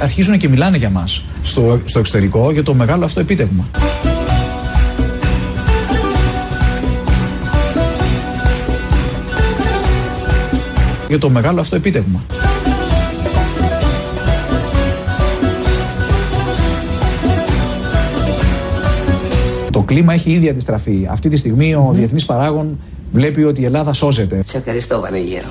ήδη αρχίζουν και μιλάνε για μας στο, στο εξωτερικό για το μεγάλο αυτό επίτευγμα. Για το μεγάλο αυτό επίτευγμα. Το κλίμα έχει ήδη αντιστραφεί. Αυτή τη στιγμή ο διεθνής παράγων βλέπει ότι η Ελλάδα σώζεται. Σε ευχαριστώ Βανεγέρο.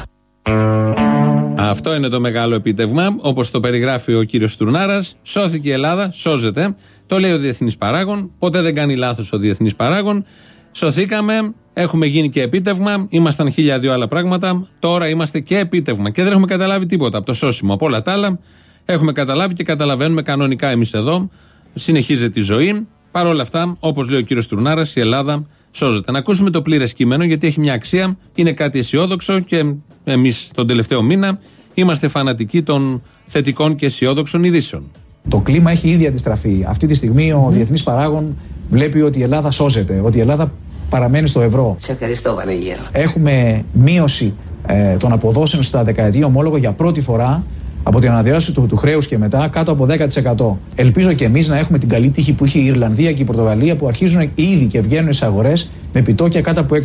Αυτό είναι το μεγάλο επίτευγμα. Όπως το περιγράφει ο κύριος Τουρνάρα, σώθηκε η Ελλάδα, σώζεται. Το λέει ο διεθνής παράγων. Ποτέ δεν κάνει λάθος ο διεθνής παράγων. Σωθήκαμε, έχουμε γίνει και επίτευγμα. Ήμασταν χίλια δύο άλλα πράγματα. Τώρα είμαστε και επίτευγμα. Και δεν έχουμε καταλάβει τίποτα από το σώσιμο. Από όλα τα άλλα έχουμε καταλάβει και καταλαβαίνουμε κανονικά εμείς εδώ. Συνεχίζεται η ζωή. Παρ' όλα αυτά, όπως λέει ο κύριος Τουρνάρα, η Ελλάδα σώζεται. Να ακούσουμε το πλήρες κείμενο γιατί έχει μια αξία, είναι κάτι αισιόδοξο και εμείς τον τελευταίο μήνα είμαστε φανατικοί των θετικών και αισιόδοξων ειδήσεων. Το κλίμα έχει ήδη αντιστραφεί. Αυτή τη στιγμή ο διεθνής παράγων βλέπει ότι η Ελλάδα σώζεται, ότι η Ελλάδα παραμένει στο ευρώ. Σε ευχαριστώ Βανεγέρο. Έχουμε μείωση ε, των αποδόσεων στα δεκαετία ομόλογο για πρώτη φορά από την αναδιάρθρωση του, του χρέους και μετά κάτω από 10%. Ελπίζω και εμείς να έχουμε την καλή τύχη που είχε η Ιρλανδία και η Πορτογαλία που αρχίζουν ήδη και βγαίνουν στις αγορές με επιτόκια κάτω από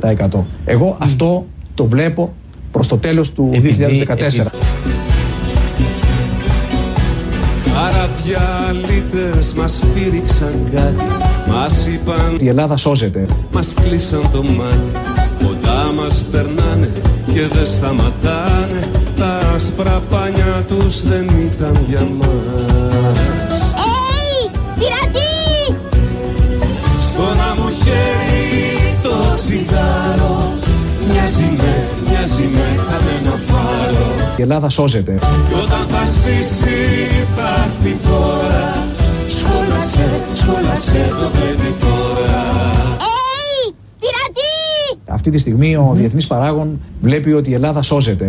6%. Εγώ αυτό το βλέπω προς το τέλος του 2014. Αραδιαλίτες μας πήριξαν κάτι Μας είπαν Η Ελλάδα σώζεται. Μας κλείσαν το μάτι Κοντά μας περνάνε και δεν σταματάνε Τα άσπρα πανιά τους δεν ήταν για μας Έι, πειρατή! Στο να μου χέρι το τσιγάρο Μοιάζει με, μοιάζει με κανένα φάρο Η Ελλάδα σώζεται. Κι όταν θα σβήσει θα έρθει η ώρα Σχόλασε, σχόλασε το παιδί τώρα Έι, πειρατή! Αυτή τη στιγμή ο διεθνής παράγων βλέπει ότι η Ελλάδα σώζεται.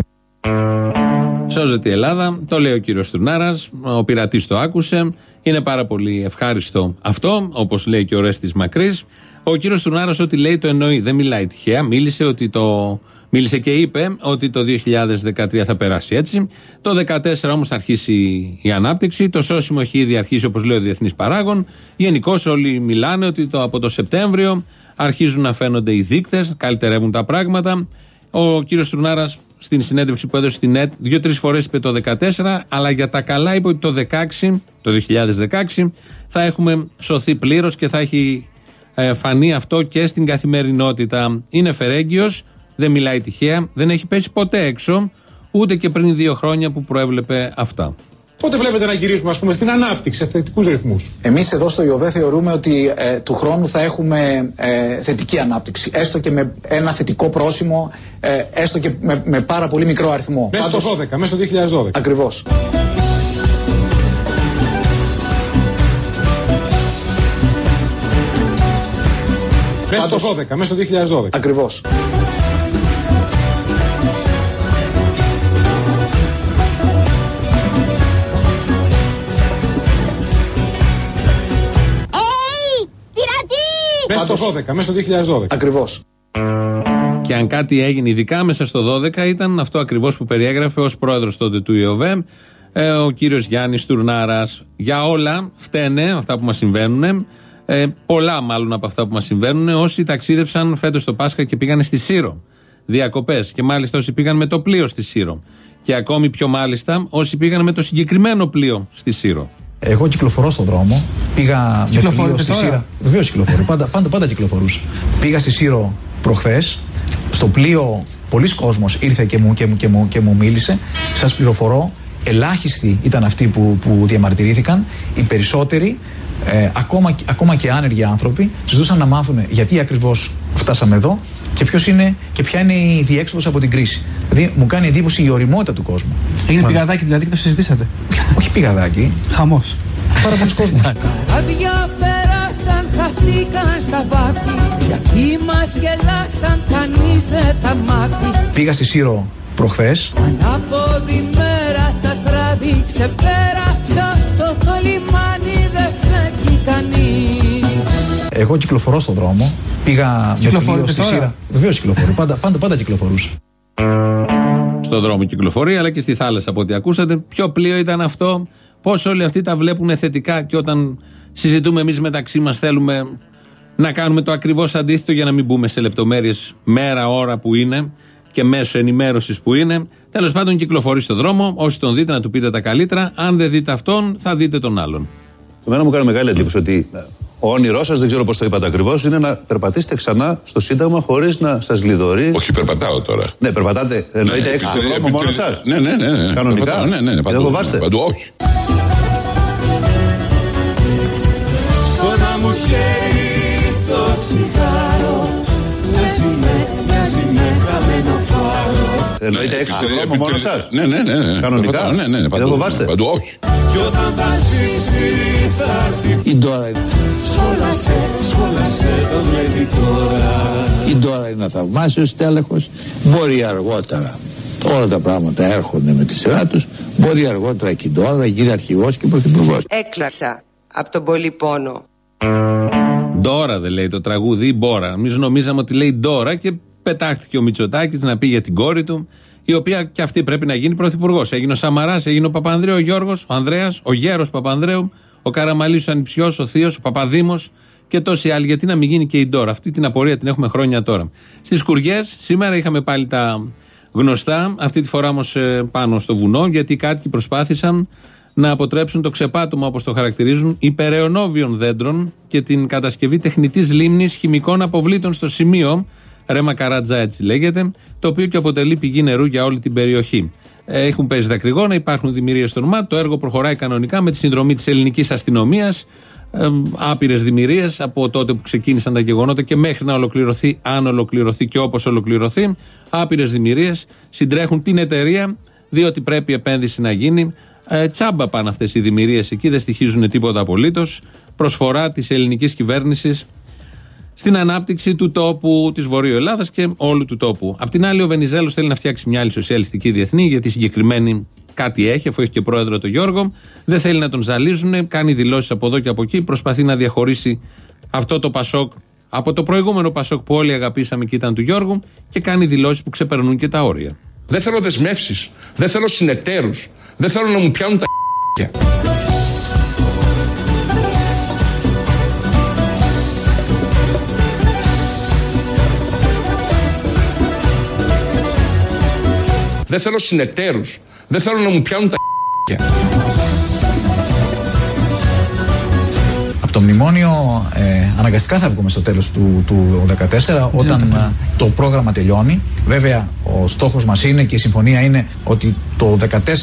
Σώζεται η Ελλάδα, το λέει ο κύριος Τουρνάρα, ο πειρατής το άκουσε. Είναι πάρα πολύ ευχάριστο αυτό, όπως λέει και ο Ρέστης Μακρύς. Ο κύριος Τουρνάρα, ό,τι λέει το εννοεί. Δεν μιλάει τυχαία. Μίλησε, ότι το... Μίλησε και είπε ότι το 2013 θα περάσει έτσι. Το 2014 όμως θα αρχίσει η ανάπτυξη. Το σώσιμο έχει ήδη αρχίσει, όπως λέει ο Διεθνής Παράγων. Γενικώς όλοι μιλάνε ότι το, από το Σεπτέμβριο αρχίζουν να φαίνονται οι δείκτες, καλυτερεύουν τα πράγματα. Ο κύριος Τρουνάρα στην συνέντευξη που έδωσε στην ΕΤ δύο-τρεις φορές είπε το 2014, αλλά για τα καλά είπε ότι το 16, το 2016 θα έχουμε σωθεί πλήρως και θα έχει ε, φανεί αυτό και στην καθημερινότητα. Είναι φερέγγιος, δεν μιλάει τυχαία, δεν έχει πέσει ποτέ έξω, ούτε και πριν δύο χρόνια που προέβλεπε αυτά. Πότε βλέπετε να γυρίσουμε, ας πούμε, στην ανάπτυξη, σε θετικού ρυθμούς; Εμείς εδώ στο ΙΟΒΕ θεωρούμε ότι ε, του χρόνου θα έχουμε ε, θετική ανάπτυξη. Έστω και με ένα θετικό πρόσημο, ε, έστω και με, με πάρα πολύ μικρό αριθμό. Μέσα στο 12, μέσα στο 2012. Ακριβώς. Μέσα στο 12, μέσα στο 2012. Ακριβώς. Πειρατή! Μέσα στο 12, μέσα στο 2012. Ακριβώς. Και αν κάτι έγινε, ειδικά μέσα στο 12, ήταν αυτό ακριβώς που περιέγραφε ως πρόεδρος τότε του ΙΟΒΕ ε, ο κύριος Γιάννης Τουρνάρας. Για όλα φταίνε αυτά που μας συμβαίνουν. Ε, πολλά μάλλον από αυτά που μας συμβαίνουν όσοι ταξίδεψαν φέτος το Πάσχα και πήγαν στη Σύρο. Διακοπές. Και μάλιστα όσοι πήγαν με το πλοίο στη Σύρο. Και ακόμη πιο μάλιστα όσοι πήγαν με το συγκεκριμένο πλοίο στη Σύρο. Εγώ κυκλοφορώ στον δρόμο. Πήγα με πλοίο Κυκλοφορείτε στη τώρα; Σύρα. Βεβαίως κυκλοφορώ. πάντα, πάντα, πάντα κυκλοφορούσα. Πήγα στη Σύρο προχθές. Στο πλοίο πολλοί κόσμος ήρθε και μου, και μου, και μου, και μου μίλησε. Σας πληροφορώ, ελάχιστοι ήταν αυτοί που, που διαμαρτυρήθηκαν. Οι περισσότεροι, ε, ακόμα, ακόμα και άνεργοι άνθρωποι, ζητούσαν να μάθουν γιατί ακριβώς φτάσαμε εδώ και, ποιος είναι, και ποια είναι η διέξοδος από την κρίση. Δηλαδή, μου κάνει εντύπωση η οριμότητα του κόσμου. Έγινε Μάλιστα. πηγαδάκι δηλαδή και το συζητήσατε. Όχι πηγαδάκι, Χαμός. πάρα πολλοί κόσμος. Άδεια πέρασαν, χαθήκαν στα βάθη Γιατί μας γελάσαν, κανείς δεν τα μάθει Πήγα στη Σύρο προχθές Ανάποδη μέρα τα τράβηξε πέρα Σ' αυτό το λιμάνι δεν φεύγει κανείς Εγώ κυκλοφορώ στον δρόμο. Πήγα με πλοίο Κυκλοφορείτε στη τώρα; Σύρα. Βεβαίως κυκλοφορώ. Πάντα, πάντα, πάντα κυκλοφορούσα. στον δρόμο κυκλοφορεί, αλλά και στη θάλασσα από ό,τι ακούσατε. Ποιο πλοίο ήταν αυτό, πώς όλοι αυτοί τα βλέπουν θετικά και όταν συζητούμε εμείς μεταξύ μας θέλουμε να κάνουμε το ακριβώς αντίθετο για να μην μπούμε σε λεπτομέρειες μέρα, ώρα που είναι και μέσω ενημέρωσης που είναι. Τέλος πάντων, κυκλοφορεί στον δρόμο. Όσοι τον δείτε, να του πείτε τα καλύτερα. Αν δεν δείτε αυτόν, θα δείτε τον άλλον. Εμένα μου κάνει μεγάλη εντύπωση ότι ε, ο όνειρός σας, δεν ξέρω πώς το είπατε ακριβώς, είναι να περπατήσετε ξανά στο Σύνταγμα χωρίς να σας λιδωρεί. Όχι, περπατάω τώρα. Ναι, περπατάτε. Εννοείται έξω στον δρόμο μόνος σας; Ναι, ναι, ναι. ναι. Κανονικά; Περπατάω, Ναι, ναι, ναι. Δεν Παντού, φοβάστε; Παντού, όχι. Στο να μου χέρι το τσιγάρο Μοιάζει με, μοιάζει με χαμένο φάρο Εννοείται έξω στον δρόμο μόνο σα. Ναι, ναι, ναι. ναι. Κανονικά. Περπατάω, Ναι, ναι, ναι. Δεν Παντού, φοβάστε; Παντού, όχι. Κι όταν θα σβήσει θα έρθει Η Ντόρα είναι, Σχόλασε, σχόλασε το βλέπει τώρα η Ντόρα είναι ένα θαυμάσιο τέλεχος. Μπορεί αργότερα, όλα τα πράγματα έρχονται με τη σειρά τους, μπορεί αργότερα και η Ντόρα να γίνει αρχηγός και πρωθυπουργός. Έκλασα από τον πολύ πόνο. Ντόρα δεν λέει το τραγούδι, ή Μπόρα. Εμείς νομίζαμε ότι λέει Ντόρα και πετάχτηκε ο Μητσοτάκης να πει για την κόρη του, η οποία και αυτή πρέπει να γίνει πρωθυπουργός. Έγινε ο Σαμαράς, έγινε ο Παπανδρέου, ο Γιώργος, ο Ανδρέας, ο Γέρος Παπανδρέου, ο Καραμαλής, ο Ανιψιός, ο Θείος, ο Παπαδήμος και τόσοι άλλοι. Γιατί να μην γίνει και η Ντόρα. Αυτή την απορία την έχουμε χρόνια τώρα. Στις Κουριές, σήμερα είχαμε πάλι τα γνωστά, αυτή τη φορά όμως πάνω στο βουνό, γιατί οι κάτοικοι προσπάθησαν να αποτρέψουν το ξεπάτωμα, όπως το χαρακτηρίζουν, υπεραιωνόβιων δέντρων και την κατασκευή τεχνητής λίμνης χημικών αποβλήτων στο σημείο, Ρέμα Καράτζα έτσι λέγεται, το οποίο και αποτελεί πηγή νερού για όλη την περιοχή. Ε, Έχουν πέσει δακρυγόνα, υπάρχουν δημιουργίες στο ΝΟΜΑ. Το έργο προχωράει κανονικά με τη συνδρομή της ελληνικής αστυνομίας. Ε, Άπειρες δημιουργίες από τότε που ξεκίνησαν τα γεγονότα και μέχρι να ολοκληρωθεί, αν ολοκληρωθεί και όπως ολοκληρωθεί. Άπειρες δημιουργίες συντρέχουν την εταιρεία, διότι πρέπει η επένδυση να γίνει. Ε, τσάμπα πάνε αυτές οι δημιουργίες εκεί, δεν στοιχίζουν τίποτα απολύτως. Προσφορά της ελληνικής κυβέρνησης στην ανάπτυξη του τόπου της Βορείου Ελλάδας και όλου του τόπου. Απ' την άλλη, ο Βενιζέλος θέλει να φτιάξει μια άλλη σοσιαλιστική διεθνή, γιατί συγκεκριμένη κάτι έχει, αφού έχει και πρόεδρο τον Γιώργο. Δεν θέλει να τον ζαλίζουν, κάνει δηλώσεις από εδώ και από εκεί, προσπαθεί να διαχωρίσει αυτό το Πασόκ από το προηγούμενο Πασόκ που όλοι αγαπήσαμε και ήταν του Γιώργου και κάνει δηλώσεις που ξεπερνούν και τα όρια. Δεν θέλω δεσμεύσεις. Δεν θέλω συνεταίρους. Δεν θέλω να μου πιάνουν τα Δεν θέλω συνεταίρους. Δεν θέλω να μου πιάνουν τα Από το μνημόνιο ε, αναγκαστικά θα βγούμε στο τέλος του, του 2014 όταν ε, το πρόγραμμα τελειώνει. Βέβαια ο στόχος μας είναι και η συμφωνία είναι ότι το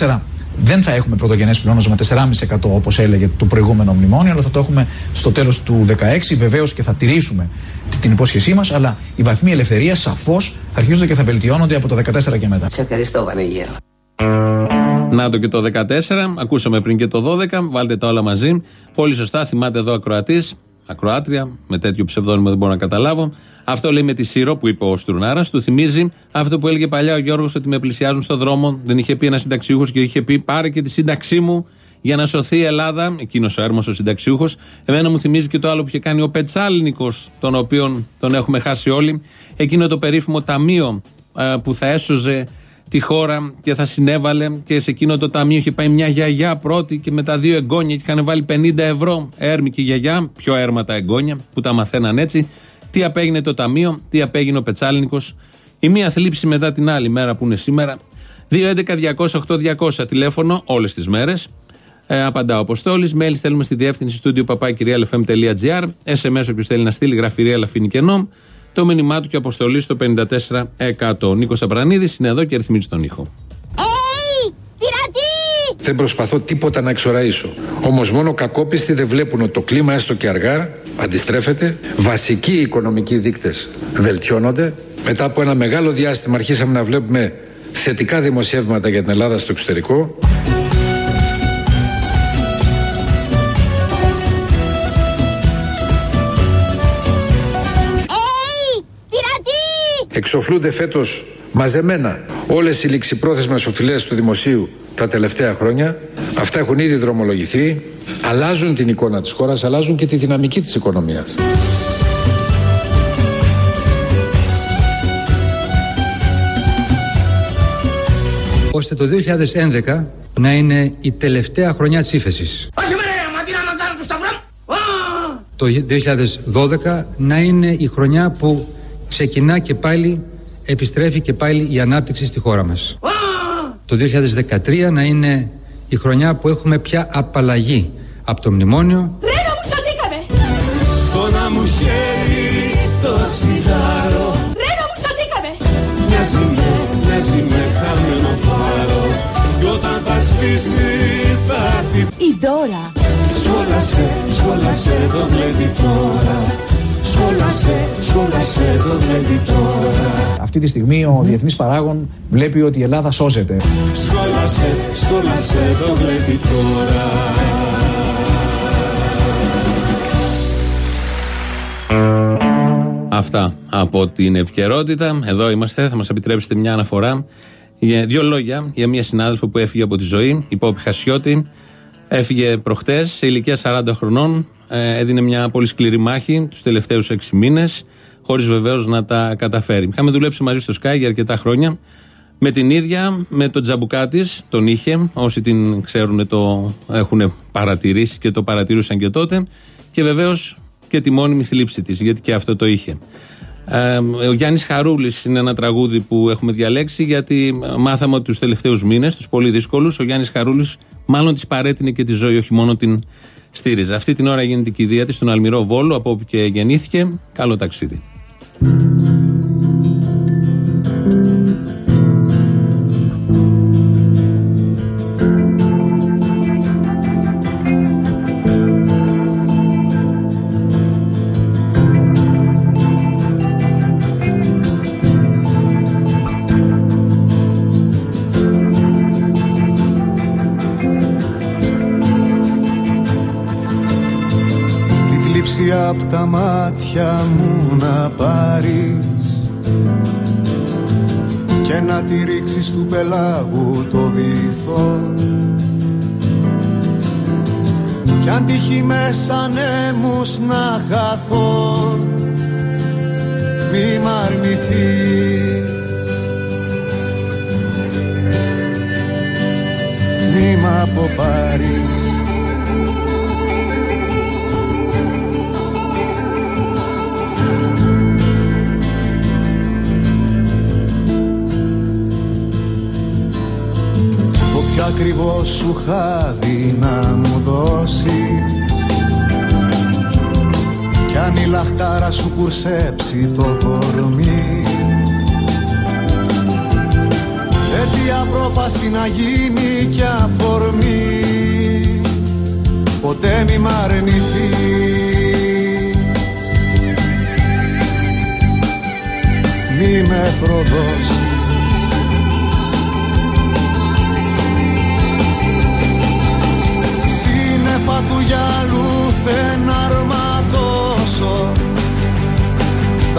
2014 δεν θα έχουμε πρωτογενές πλεόνασμα 4,5% όπως έλεγε το προηγούμενο μνημόνιο αλλά θα το έχουμε στο τέλος του 2016 βεβαίως και θα τηρήσουμε τη- την υπόσχεσή μας αλλά οι βαθμοί ελευθερίας σαφώς θα αρχίζονται και θα βελτιώνονται από το 2014 και μετά. Σε ευχαριστώ Βανίγερο. Να το και το 14, ακούσαμε πριν και το 12, βάλτε τα όλα μαζί. Πολύ σωστά, θυμάται εδώ ακροατής, ακροάτρια, με τέτοιο ψευδόνυμο δεν μπορώ να καταλάβω. Αυτό λέει με τη Σύρο που είπε ο Στουρνάρας, του θυμίζει αυτό που έλεγε παλιά ο Γιώργος ότι με πλησιάζουν στον δρόμο. Δεν είχε πει ένας συνταξιούχος και είχε πει πάρε και τη σύνταξή μου για να σωθεί η Ελλάδα. Εκείνος ο έρμος ο συνταξιούχος. Εμένα μου θυμίζει και το άλλο που είχε κάνει ο Πετσάλνικος, τον οποίον τον έχουμε χάσει όλοι. Εκείνο το περίφημο ταμείο ε, που θα έσωζε τη χώρα και θα συνέβαλε και σε εκείνο το ταμείο είχε πάει μια γιαγιά πρώτη και με τα δύο εγγόνια και είχαν βάλει 50 ευρώ. Έρμη και η γιαγιά, πιο έρμα τα εγγόνια που τα μαθαίναν έτσι. Τι απέγινε το ταμείο, τι απέγινε ο Πετσάλνικο. Η μία θλίψη μετά την άλλη μέρα που είναι σήμερα. 2.11.200.8.200 τηλέφωνο όλες τις μέρες. Ε, απαντά ο Αποστόλης. Mail στέλνουμε στη διεύθυνση στούντιο παπάκυριαλfm.gr. SMS όποιος θέλει να στείλει γραφειρία αλλά αφήνει κενό. Το μήνυμά του και αποστολή στο 54%. Νίκος Αμπρανίδη είναι εδώ και ρυθμίζει τον ήχο. Έι, πειρατή! Δεν προσπαθώ τίποτα να εξοραίσω. Όμως μόνο κακόπιστοι δεν βλέπουν ότι το κλίμα έστω και αργά αντιστρέφεται. Βασικοί οικονομικοί δείκτες βελτιώνονται. Μετά από ένα μεγάλο διάστημα αρχίσαμε να βλέπουμε θετικά δημοσιεύματα για την Ελλάδα στο εξωτερικό. Εξοφλούνται φέτος μαζεμένα όλες οι ληξιπρόθεσμες οφειλές του δημοσίου τα τελευταία χρόνια. Αυτά έχουν ήδη δρομολογηθεί. Αλλάζουν την εικόνα της χώρας, αλλάζουν και τη δυναμική της οικονομίας. ώστε το 2011 να είναι η τελευταία χρονιά της ύφεσης. Όχι με ρε, μα τι να με κάνω του σταυρό. Το 2012 να είναι η χρονιά που ξεκινά και πάλι, επιστρέφει και πάλι η ανάπτυξη στη χώρα μας. Το 2013 να είναι η χρονιά που έχουμε πια απαλλαγή από το μνημόνιο. Ρε να μου σωθήκαμε. Στο να μου χέρι το τσιγάρο Ρε να μου σωθήκαμε. Μοιάζει με, μοιάζει με χαμένο φάρο Κι όταν θα σβήσει θα έρθει Η δώρα. Σχόλασε, σχόλασε το γλέντι τώρα Σχόλασε, σχόλασε το γλέντι τώρα Αυτή τη στιγμή ο διεθνής παράγων βλέπει ότι η Ελλάδα σώζεται. Σχόλασε, σχόλασε το γλέντι τώρα Αυτά από την επικαιρότητα. Εδώ είμαστε. Θα μας επιτρέψετε μια αναφορά. Για δύο λόγια για μια συνάδελφο που έφυγε από τη ζωή, η Πόπη Χασιώτη. Έφυγε προχτές σε ηλικία 40 χρονών. Ε, έδινε μια πολύ σκληρή μάχη τους τελευταίους 6 μήνες, χωρίς βεβαίως να τα καταφέρει. Είχαμε δουλέψει μαζί στο Sky για αρκετά χρόνια. Με την ίδια, με τον τζαμπουκά της, τον είχε. Όσοι την ξέρουν το έχουν παρατηρήσει και το παρατηρούσαν και τότε. Και βεβαίως και τη μόνιμη θλίψη της, γιατί και αυτό το είχε. Ε, ο Γιάννης Χαρούλης είναι ένα τραγούδι που έχουμε διαλέξει, γιατί μάθαμε ότι τους τελευταίους μήνες, τους πολύ δύσκολους, ο Γιάννης Χαρούλης μάλλον τη παρέτεινε και τη ζωή, όχι μόνο την στήριζε. Αυτή την ώρα γίνεται η κηδεία της στον Αλμυρό Βόλο, από όπου και γεννήθηκε. Καλό ταξίδι. Απ' τα μάτια μου να πάρεις. Και να τη ρίξεις του πελάγου το βυθό. Κι αν τύχει μέσα νέμους να χαθώ. Μη μ' αρνηθείς. Μη μ' αποπάρεις Το πιο ακριβό σου χάδι να μου δώσεις. Κι αν η λαχτάρα σου κουρσέψει το κορμί. Έτσι απρόφαση να γίνει κι αφορμή. Ποτέ μη μ' αρνηθείς. Μη με προδώσεις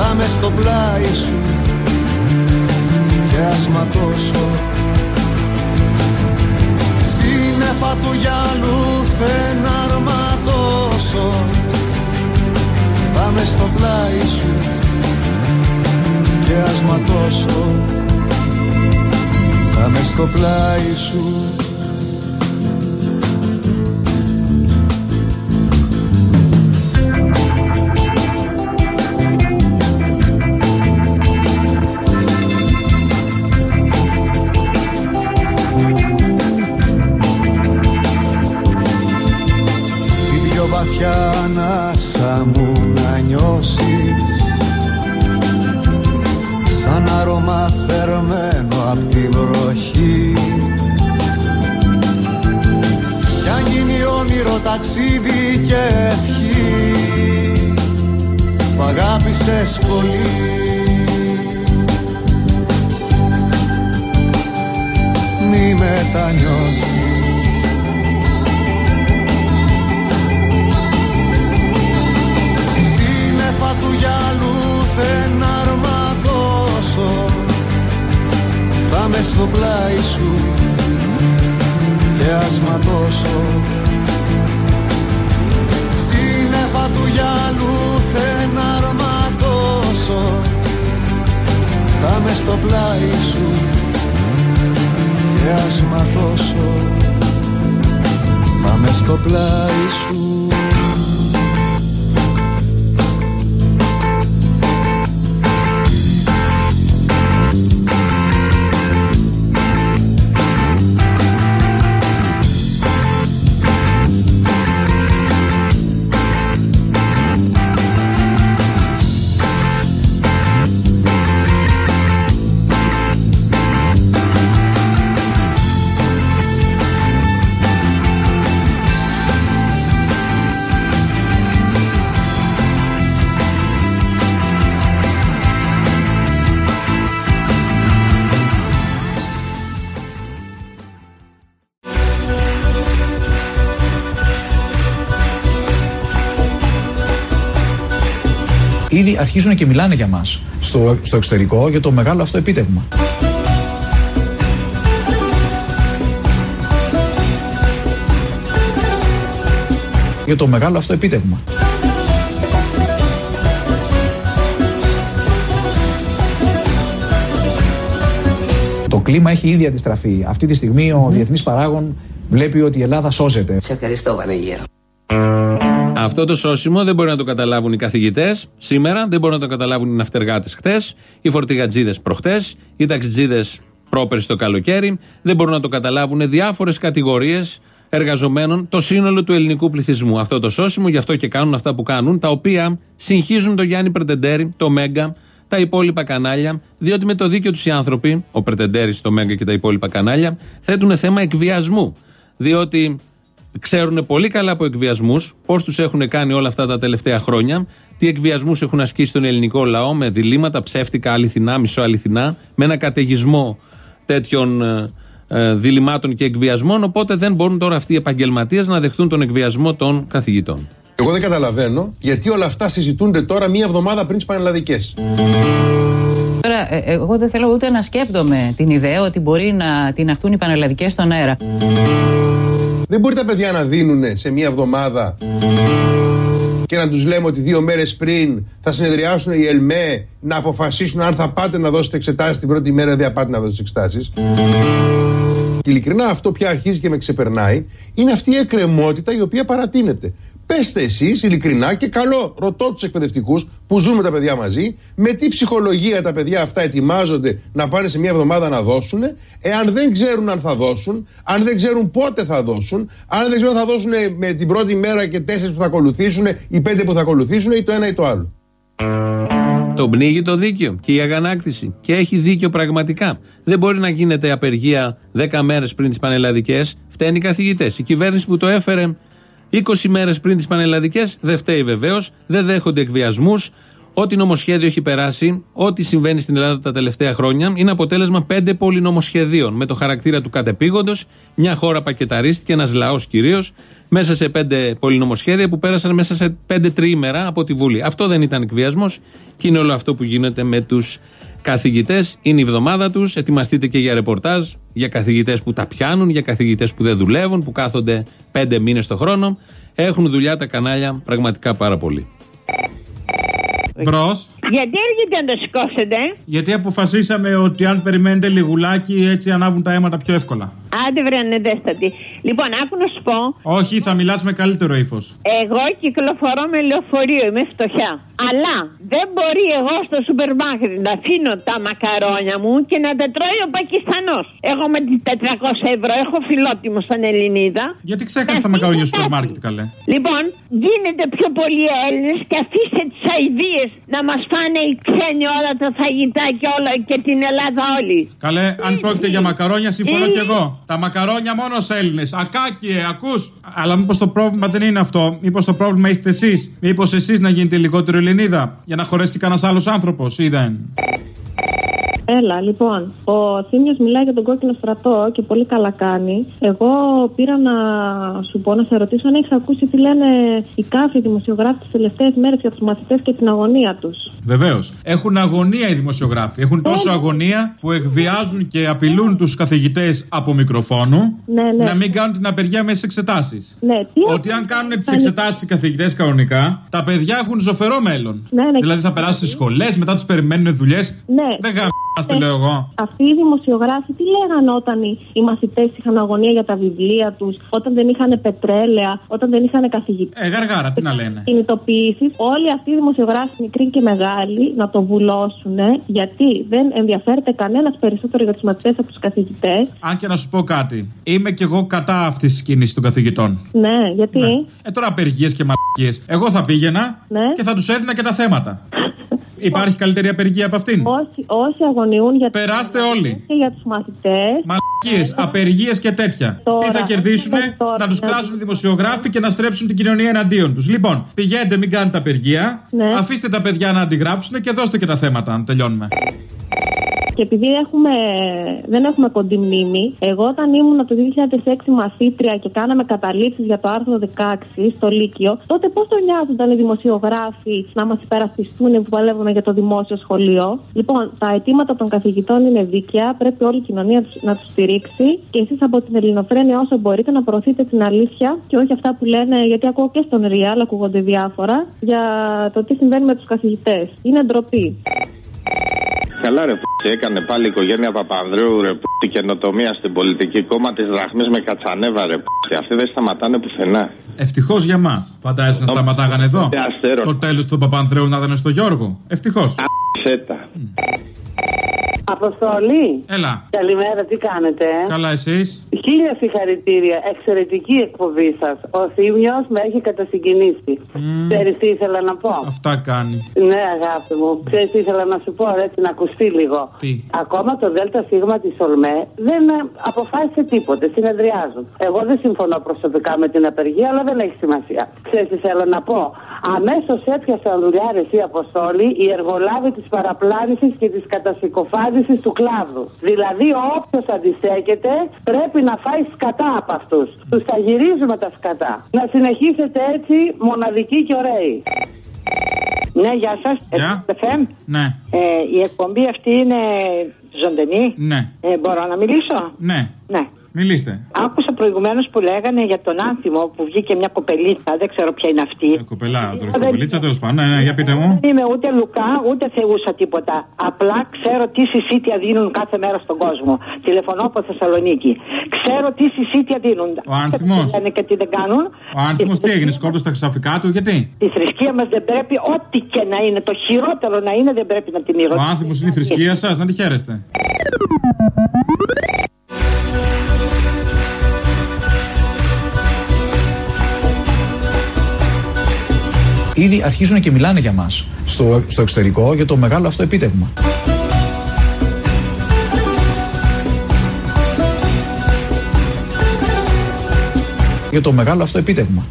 Θα με στο πλάι σου και ασματώσω Σύννεφα του γυαλού δεν αρματώσω. Θα με στο πλάι σου και ασματώσω Θα με στο πλάι σου μη μετανιώσεις σύννεφα του γυαλού δεν αρματώσω Θα μες στο πλάι σου και ασματώσω Σύννεφα του γυαλού δεν αρματώσω Θα μες στο πλάι σου και σε ασματώσω Θα μες στο πλάι σου Ήδη αρχίζουν και μιλάνε για μας στο, στο εξωτερικό για το μεγάλο αυτό επίτευγμα. Για το μεγάλο αυτό επίτευγμα. Το κλίμα έχει ήδη αντιστραφεί. Αυτή τη στιγμή ο διεθνής παράγων βλέπει ότι η Ελλάδα σώζεται. Σε ευχαριστώ Βανίγερο. Αυτό το σώσιμο δεν μπορεί να το καταλάβουν οι καθηγητές σήμερα, δεν μπορούν να το καταλάβουν οι ναυτεργάτες χτες, οι φορτηγατζίδες προχτές, οι ταξιτζίδες πρόπερση το καλοκαίρι, δεν μπορούν να το καταλάβουν διάφορες κατηγορίες εργαζομένων, το σύνολο του ελληνικού πληθυσμού. Αυτό το σώσιμο, γι' αυτό και κάνουν αυτά που κάνουν, τα οποία συγχύζουν τον Γιάννη Πρετεντέρη, το Μέγκα, τα υπόλοιπα κανάλια, διότι με το δίκιο τους οι άνθρωποι, ο Πρετεντέρης, το Μέγκα και τα υπόλοιπα κανάλια, θέτουν θέμα εκβιασμού. Διότι ξέρουν πολύ καλά από εκβιασμούς, πώς τους έχουν κάνει όλα αυτά τα τελευταία χρόνια, τι εκβιασμούς έχουν ασκήσει τον ελληνικό λαό με διλήμματα ψεύτικα, αληθινά, μισοαληθινά, με ένα καταιγισμό τέτοιων ε, ε, διλημάτων και εκβιασμών. Οπότε δεν μπορούν τώρα αυτοί οι επαγγελματίες να δεχτούν τον εκβιασμό των καθηγητών. Εγώ δεν καταλαβαίνω γιατί όλα αυτά συζητούνται τώρα μία εβδομάδα πριν τις πανελλαδικές. Τώρα, ε, εγώ δεν θέλω ούτε να σκέπτομαι την ιδέα ότι μπορεί να τυναχτούν οι πανελλαδικές στον αέρα. Δεν μπορεί τα παιδιά να δίνουν σε μία εβδομάδα και να τους λέμε ότι δύο μέρες πριν θα συνεδριάσουν οι ΕΛΜΕ να αποφασίσουν αν θα πάτε να δώσετε εξετάσεις την πρώτη μέρα ή δεν θα πάτε να δώσετε εξετάσεις. Και ειλικρινά αυτό πια αρχίζει και με ξεπερνάει είναι αυτή η εκκρεμότητα η οποία παρατείνεται. Πέστε εσείς ειλικρινά και καλό ρωτώ τους εκπαιδευτικούς που ζουν με τα παιδιά μαζί, με τι ψυχολογία τα παιδιά αυτά ετοιμάζονται να πάνε σε μια εβδομάδα να δώσουν, εάν δεν ξέρουν αν θα δώσουν, αν δεν ξέρουν πότε θα δώσουν, αν δεν ξέρουν αν θα δώσουν με την πρώτη μέρα και τέσσερις που θα ακολουθήσουν ή πέντε που θα ακολουθήσουν ή το ένα ή το άλλο. Τον πνίγει το δίκαιο και η αγανάκτηση. Και έχει δίκιο πραγματικά. Δεν μπορεί να γίνεται απεργία 10 μέρες πριν τις πανελλαδικές. Φταίνει οι καθηγητές. Η κυβέρνηση που το έφερε 20 μέρες πριν τις πανελλαδικές δεν φταίει βεβαίως. Δεν δέχονται εκβιασμούς. Ό,τι νομοσχέδιο έχει περάσει, ό,τι συμβαίνει στην Ελλάδα τα τελευταία χρόνια, είναι αποτέλεσμα πέντε πολυνομοσχεδίων. Με το χαρακτήρα του κατεπήγοντος, μια χώρα πακεταρίστηκε, ένας λαός κυρίως, μέσα σε πέντε πολυνομοσχέδια που πέρασαν μέσα σε πέντε τριήμερα από τη Βουλή. Αυτό δεν ήταν εκβιασμός και είναι όλο αυτό που γίνεται με τους καθηγητές. Είναι η εβδομάδα τους. Ετοιμαστείτε και για ρεπορτάζ για καθηγητές που τα πιάνουν, για καθηγητές που δεν δουλεύουν, που κάθονται πέντε μήνες το χρόνο. Έχουν δουλειά τα κανάλια πραγματικά πάρα πολύ. Μπρος. Γιατί έρχεται να το σηκώσετε; Γιατί αποφασίσαμε ότι αν περιμένετε λιγουλάκι έτσι ανάβουν τα αίματα πιο εύκολα. Άντε βρε ανεδέστατη. Λοιπόν, άκου να σου πω. Όχι, θα μιλάς με καλύτερο ύφος. Εγώ κυκλοφορώ με λεωφορείο, είμαι φτωχιά. Αλλά δεν μπορεί εγώ στο σούπερ μάρκετ να αφήνω τα μακαρόνια μου και να τα τρώει ο Πακιστανός. Εγώ με τις 400 ευρώ έχω φιλότιμο σαν Ελληνίδα. Γιατί ξέχασε τα μακαρόνια στο σούπερ μάρκετ, καλέ. Λοιπόν, γίνετε πιο πολλοί Έλληνες και αφήστε τις αειδίε να μας φάνε οι ξένοι όλα τα φαγητά και όλα και την Ελλάδα όλη. Καλέ, αν πρόκειται για μακαρόνια, συμφωνώ κι εγώ. Τα μακαρόνια μόνο σε Έλληνες. Ακάκιε, ακούς. Αλλά μήπως το πρόβλημα δεν είναι αυτό; Μήπως το πρόβλημα είστε εσείς; Μήπως εσείς να γίνετε λιγότερο Ελληνίδα; Για να χωρέσει και κανένας άλλος άνθρωπος, ή δεν; Έλα, λοιπόν. Ο Θήμιος μιλάει για τον κόκκινο στρατό και πολύ καλά κάνει. Εγώ πήρα να σου πω, να σε ρωτήσω αν έχεις ακούσει τι λένε οι κάφροι δημοσιογράφοι τις τελευταίες μέρες για τους μαθητές και την αγωνία τους. Βεβαίως. Έχουν αγωνία οι δημοσιογράφοι. Έχουν τόσο αγωνία που εκβιάζουν και απειλούν τους καθηγητές από μικροφόνου Ναι, ναι. να μην κάνουν την απεργία μέσα στι εξετάσεις. Ναι, τι Ότι αν κάνουν τις εξετάσεις οι καθηγητές κανονικά, τα παιδιά έχουν ζωφερό μέλλον. Ναι, ναι. Δηλαδή θα περάσουν στις σχολές, μετά τους περιμένουν δουλειές. Ναι. Δεν γάμ τη λέω εγώ. Αυτοί οι δημοσιογράφοι τι λέγανε όταν οι, οι μαθητές είχαν αγωνία για τα βιβλία τους, όταν δεν είχαν πετρέλαια, όταν δεν είχαν καθηγητέ. Ε, γαργάρα, τι να λένε. Κινητοποιήσεις. Όλοι αυτοί οι δημοσιογράφοι, μικροί και μεγάλοι, να το βουλώσουν, γιατί δεν ενδιαφέρεται κανένας περισσότερο για τους μαθητές από τους καθηγητές. Αν και να σου πω κάτι. Είμαι κι εγώ κατά αυτής της κίνησης των καθηγητών. Ναι, γιατί; Ε, τώρα απεργίες και μαλακίες. Εγώ θα πήγαινα Ναι. και θα τους έδινα και τα θέματα. Υπάρχει καλύτερη απεργία από αυτήν; Όσοι, όσοι αγωνιούν για Περάστε όλοι. και για τους μαθητές. Μαλακίες, απεργίες και τέτοια. Τώρα, Τι θα κερδίσουν, έχουμε τώρα να τους να- κράσουν οι δημοσιογράφοι και να στρέψουν την κοινωνία εναντίον τους. Λοιπόν, πηγαίνετε, μην κάνετε απεργία. Ναι. Αφήστε τα παιδιά να αντιγράψουν και δώστε και τα θέματα, να τελειώνουμε. Και επειδή έχουμε, δεν έχουμε κοντή μνήμη, εγώ όταν ήμουν το 2006 μαθήτρια και κάναμε καταλήψεις για το άρθρο 16 στο Λύκειο, τότε πώς το νοιάζονταν οι δημοσιογράφοι να μας υπερασπιστούν που παλεύουμε για το δημόσιο σχολείο; Λοιπόν, τα αιτήματα των καθηγητών είναι δίκαια, πρέπει όλη η κοινωνία τους- να τους στηρίξει και εσείς από την Ελληνοφρένεια όσο μπορείτε να προωθείτε την αλήθεια και όχι αυτά που λένε, γιατί ακούω και στον Ριάλ, ακούγονται διάφορα, για το τι συμβαίνει με τους καθηγητές. Είναι ντροπή. Καλά ρε π***, έκανε πάλι η οικογένεια Παπανδρέου ρε π***, καινοτομία στην πολιτική κόμμα της δραχμής με κατσανέβα ρε π***. Αυτοί δεν σταματάνε πουθενά. Ευτυχώς για μας. Φαντάζεσαι να σταματάγανε εδώ; Ε, αστέρο. Το τέλος του Παπανδρέου να ήταν στο Γιώργο; Ευτυχώς. Σέτα. Αποστολή. Έλα. Καλημέρα, τι κάνετε. ε; Καλά, εσείς; Χίλια συγχαρητήρια. Εξαιρετική εκπομπή σας. Ο Θήμιος με έχει κατασυγκινήσει. Ξέρεις τι ήθελα να πω; Αυτά κάνει. Ναι, αγάπη μου. Ξέρεις τι ήθελα να σου πω, έτσι να ακουστεί λίγο. Τι; Ακόμα το ΔΣ της ΟΛΜΕ δεν ε, αποφάσισε τίποτε. Συνεδριάζουν. Εγώ δεν συμφωνώ προσωπικά με την απεργία, αλλά δεν έχει σημασία. Ξέρεις τι θέλω να πω; Αμέσως έπιασαν δουλειά ρε, εσύ Αποστόλη οι εργολάβοι της παραπλάνησης και της κατασυκοφάντηση του κλάδου. Δηλαδή, όποιος αντιστέκεται πρέπει να φάει σκατά από αυτούς. Τους τα γυρίζουμε τα σκατά. Να συνεχίσετε έτσι μοναδικοί και ωραίοι. Ναι, γεια σας. Γεια. FM. Ναι, Ε, η εκπομπή αυτή είναι ζωντανή. ναι, Ε, μπορώ να μιλήσω; ναι. Ναι. Μιλήστε. Άκουσα προηγουμένως που λέγανε για τον άνθιμο που βγήκε μια κοπελίτσα. Δεν ξέρω ποια είναι αυτή. Κοπελά, τώρα κοπελίτσα, τέλος πάντων. Ναι, ναι, για πείτε μου. Δεν είμαι ούτε Λουκά ούτε θεούσα τίποτα. Απλά ξέρω τι συσίτια δίνουν κάθε μέρα στον κόσμο. Τηλεφωνώ από Θεσσαλονίκη. Ξέρω τι συσίτια δίνουν. Ο άνθιμος. Τι λένε και τι δεν κάνουν. Ο άνθρωπο τι έγινε, σκόρτο στα χρυσαφικά του, γιατί; Η θρησκεία μας δεν πρέπει, ό,τι και να είναι, το χειρότερο να είναι, δεν πρέπει να την Ο ηρωθεί. άνθρωπο είναι η θρησκεία σας, να τη χαίρεστε. Ήδη αρχίζουν και μιλάνε για μας στο, στο εξωτερικό για το μεγάλο αυτό επίτευγμα. Για το μεγάλο αυτό επίτευγμα.